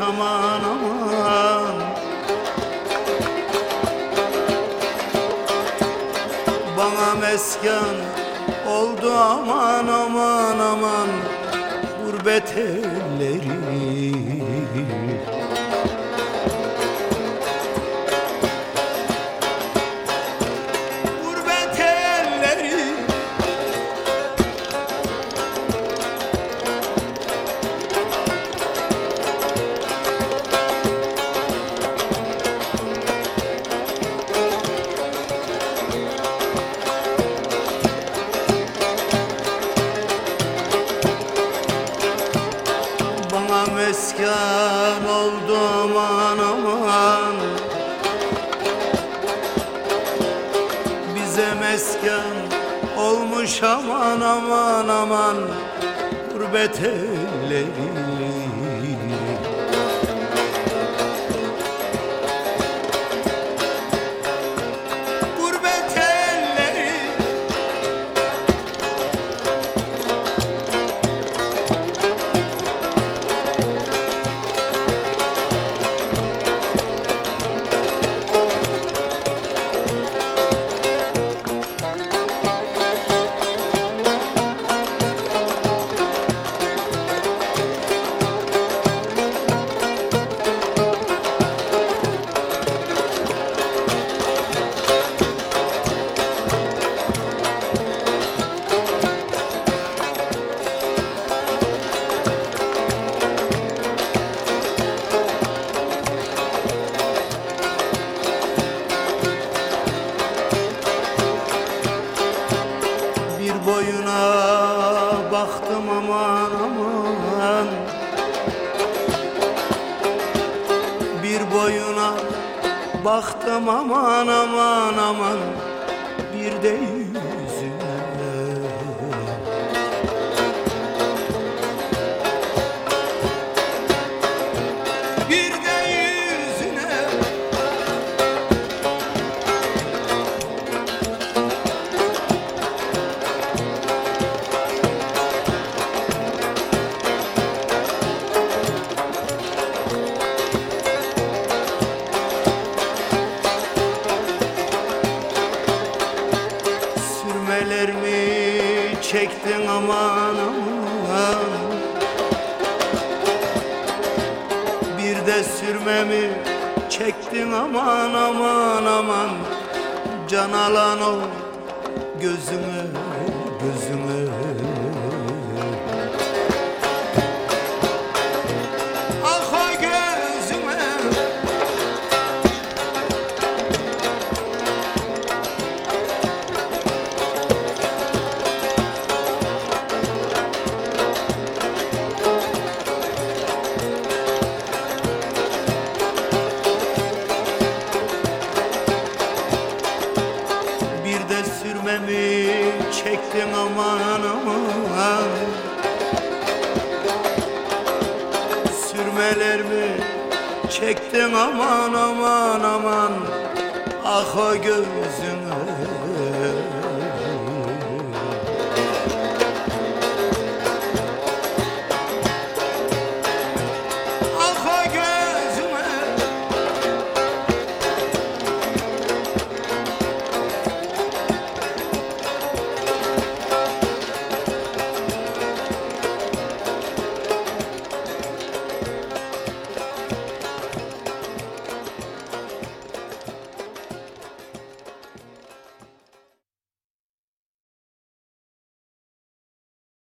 aman aman. Bana mesken oldu aman aman aman. Gurbet elleri aman aman aman. Gurbet elleri boyuna baktım aman aman aman. Bir de Sürmeler mi çektin aman aman. Bir de sürmemi çektin aman aman aman. Can alan o gözüme gözüme çektin aman aman Sürmelerimi çektin aman aman aman. Ah o gözüme